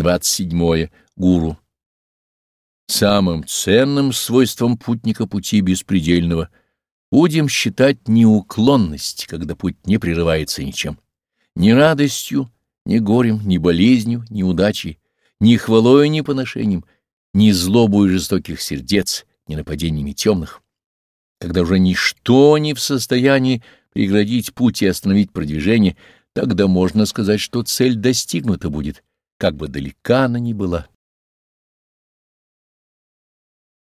27. Гуру. Самым ценным свойством путника пути беспредельного будем считать неуклонность, когда путь не прерывается ничем, ни радостью, ни горем, ни болезнью, ни удачей, ни хвалою, ни поношением, ни злобою жестоких сердец, ни нападениями темных, когда уже ничто не в состоянии преградить путь и остановить продвижение, тогда можно сказать, что цель достигнута будет, как бы далека она ни была.